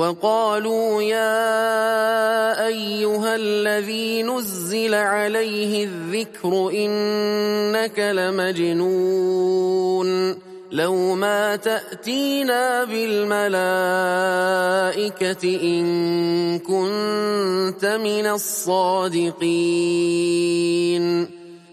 وقالوا يا أيها الذي نزل عليه الذكر إنك لمجنون لو ما تأتينا بالملائكة إن كنت من الصادقين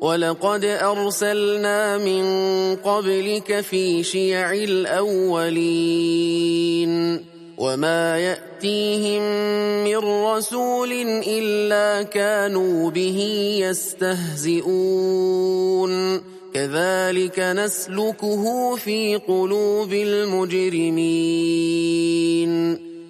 ولقد أرسلنا من قبلك في شيع الأولين وما يأتيهم من رسول إلا كانوا به يستهزئون. كذلك نسلكه في قلوب المجرمين.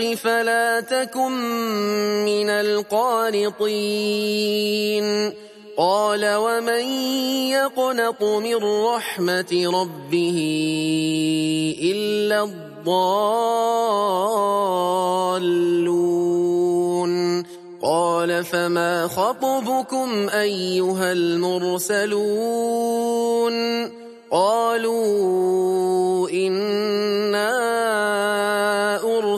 فلا تكن من القانطين. قال ومن يقنط من رحمة ربه إلا الضالون. قال فما خطبكم أيها المرسلون؟ قالوا إنا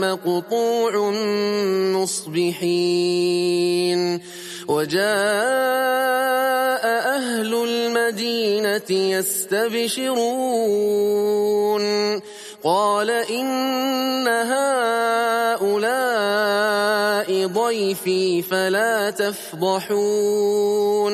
مقطوع مصبحين وجاء أهل المدينة يستبشرون قال إن هؤلاء ضيفي فلا تفضحون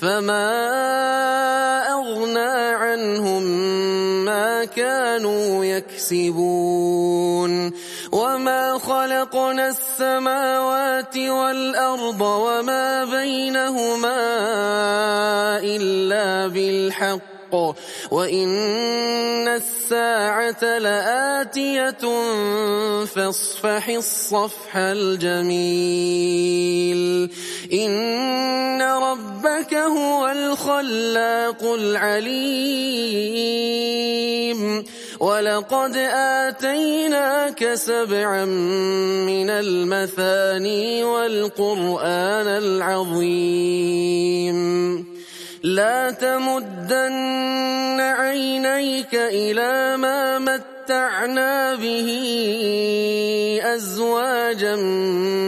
فما أغنى عنهم ما كانوا يكسبون وما خلقنا السماوات والأرض وما بينهما إلا بالحق وإن الساعة لآتية فاصفح الصفح الجميل. إن ربك هو الخلاق العليم. ولقد آتيناك سبعا من المثاني والقرآن العظيم. لا تمدن عينيك إلى ما متعنا به أزواجا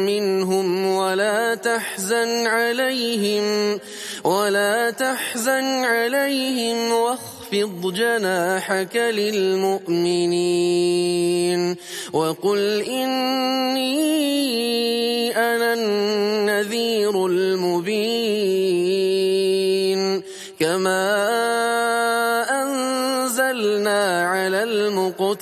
منهم ولا تحزن عليهم ولا تحزن عليهم واخفض جناحك للمؤمنين. وقل إني أنا النذير المبين. كما